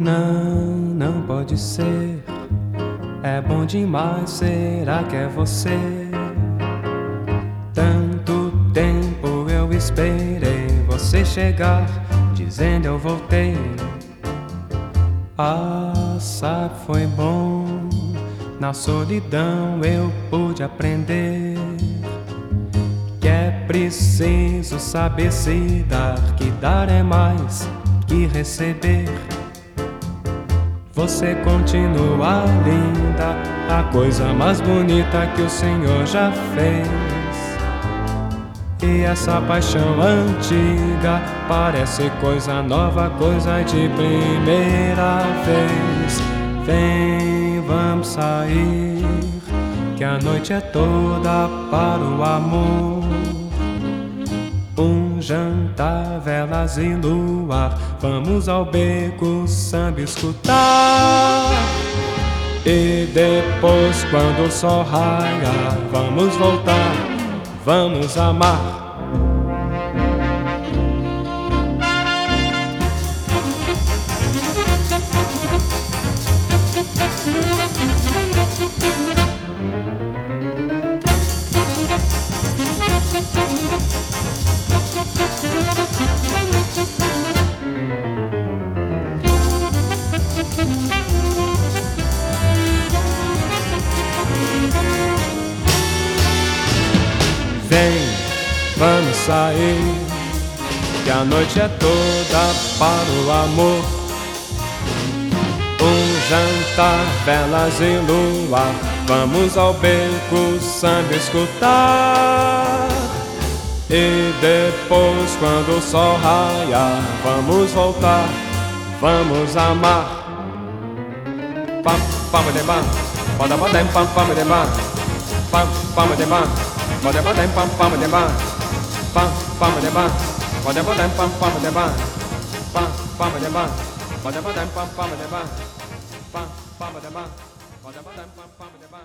Não, não pode ser. É bom demais, será que é você? Tanto tempo eu esperei você chegar, dizendo eu voltei. Ah, sabe, foi bom. Na solidão eu pude aprender que é preciso saber se dar, que dar é mais que receber. Você continua linda, a coisa mais bonita que o Senhor já fez. E essa paixão antiga parece coisa nova, coisa de primeira vez. Vem, vamos sair, que a noite é toda para o amor. Jantar, velas e luar. Vamos ao beco, samba escutar. E depois, quando o sol raiar, vamos voltar, vamos amar. Vamos sair, que a noite é toda para o amor. Um jantar, velas e luar, vamos ao beco, samba escutar. E depois, quando o sol raiar, vamos voltar, vamos amar. Pam, pam, de pam, pam, pam, pam, pam, de pam, pam, pam, de pam. Bada bada pam pam de ba pam pam de ba bada bada pam pam de ba pam pam de ba bada bada pam pam de ba pam pam de ba bada bada pam pam de ba